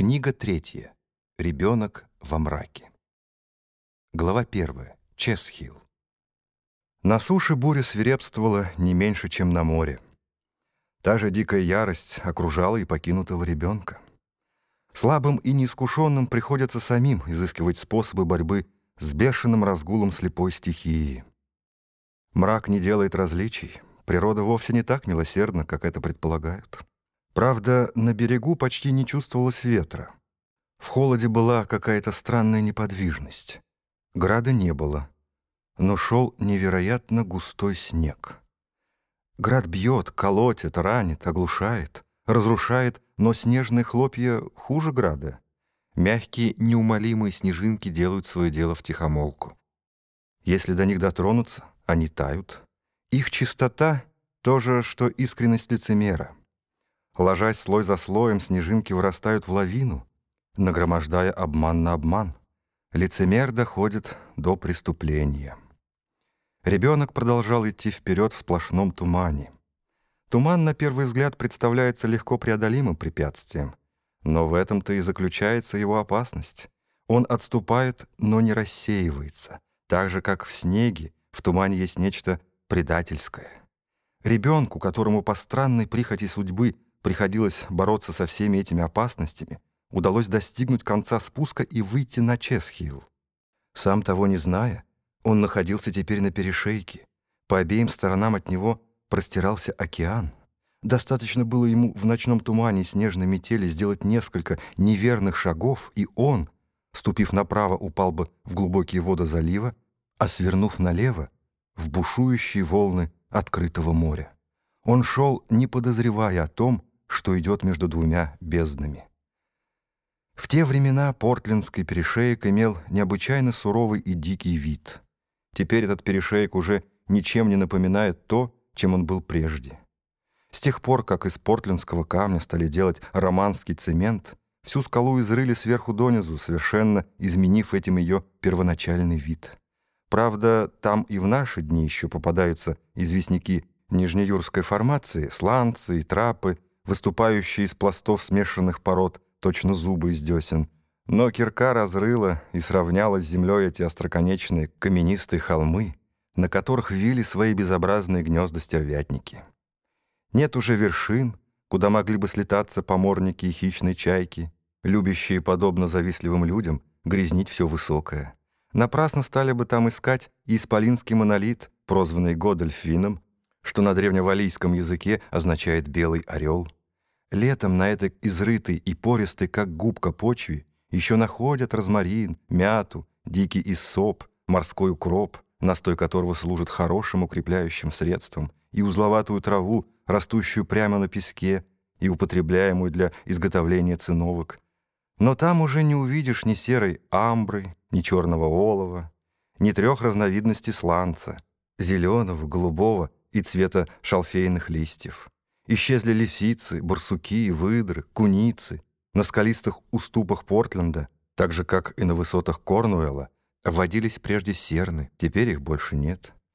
Книга третья. Ребенок во мраке. Глава первая. Чесхилл. На суше буря свирепствовала не меньше, чем на море. Та же дикая ярость окружала и покинутого ребенка. Слабым и неискушенным приходится самим изыскивать способы борьбы с бешеным разгулом слепой стихии. Мрак не делает различий. Природа вовсе не так милосердна, как это предполагают. Правда, на берегу почти не чувствовалось ветра. В холоде была какая-то странная неподвижность. Града не было, но шел невероятно густой снег. Град бьет, колотит, ранит, оглушает, разрушает, но снежные хлопья хуже града. Мягкие, неумолимые снежинки делают свое дело в тихомолку. Если до них дотронуться, они тают. Их чистота — то же, что искренность лицемера — Ложась слой за слоем, снежинки вырастают в лавину, нагромождая обман на обман. Лицемер доходит до преступления. Ребенок продолжал идти вперед в сплошном тумане. Туман, на первый взгляд, представляется легко преодолимым препятствием. Но в этом-то и заключается его опасность. Он отступает, но не рассеивается. Так же, как в снеге, в тумане есть нечто предательское. Ребенку, которому по странной прихоти судьбы приходилось бороться со всеми этими опасностями, удалось достигнуть конца спуска и выйти на Чесхилл. Сам того не зная, он находился теперь на перешейке. По обеим сторонам от него простирался океан. Достаточно было ему в ночном тумане снежной метели сделать несколько неверных шагов, и он, ступив направо, упал бы в глубокие воды залива, а свернув налево — в бушующие волны открытого моря. Он шел, не подозревая о том, что идет между двумя безднами. В те времена Портлендский перешеек имел необычайно суровый и дикий вид. Теперь этот перешеек уже ничем не напоминает то, чем он был прежде. С тех пор, как из портлендского камня стали делать романский цемент, всю скалу изрыли сверху донизу, совершенно изменив этим ее первоначальный вид. Правда, там и в наши дни еще попадаются известняки нижнеюрской формации, сланцы и трапы, выступающие из пластов смешанных пород, точно зубы из десен. Но кирка разрыла и сравняла с землей эти остроконечные каменистые холмы, на которых вили свои безобразные гнезда стервятники. Нет уже вершин, куда могли бы слетаться поморники и хищные чайки, любящие, подобно завистливым людям, грязнить все высокое. Напрасно стали бы там искать и исполинский монолит, прозванный Годольфином, что на древневалийском языке означает «белый орел». Летом на этой изрытой и пористой, как губка почве, еще находят розмарин, мяту, дикий иссоп, морской укроп, настой которого служит хорошим укрепляющим средством, и узловатую траву, растущую прямо на песке и употребляемую для изготовления циновок. Но там уже не увидишь ни серой амбры, ни черного олова, ни трех разновидностей сланца — зеленого, голубого и цвета шалфейных листьев. Исчезли лисицы, барсуки, выдры, куницы. На скалистых уступах Портленда, так же, как и на высотах Корнуэлла, водились прежде серны, теперь их больше нет.